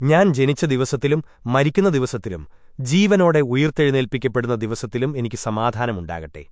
ഞാൻ ജനിച്ച ദിവസത്തിലും മരിക്കുന്ന ദിവസത്തിലും ജീവനോടെ ഉയിർത്തെഴുന്നേൽപ്പിക്കപ്പെടുന്ന ദിവസത്തിലും എനിക്ക് സമാധാനമുണ്ടാകട്ടെ.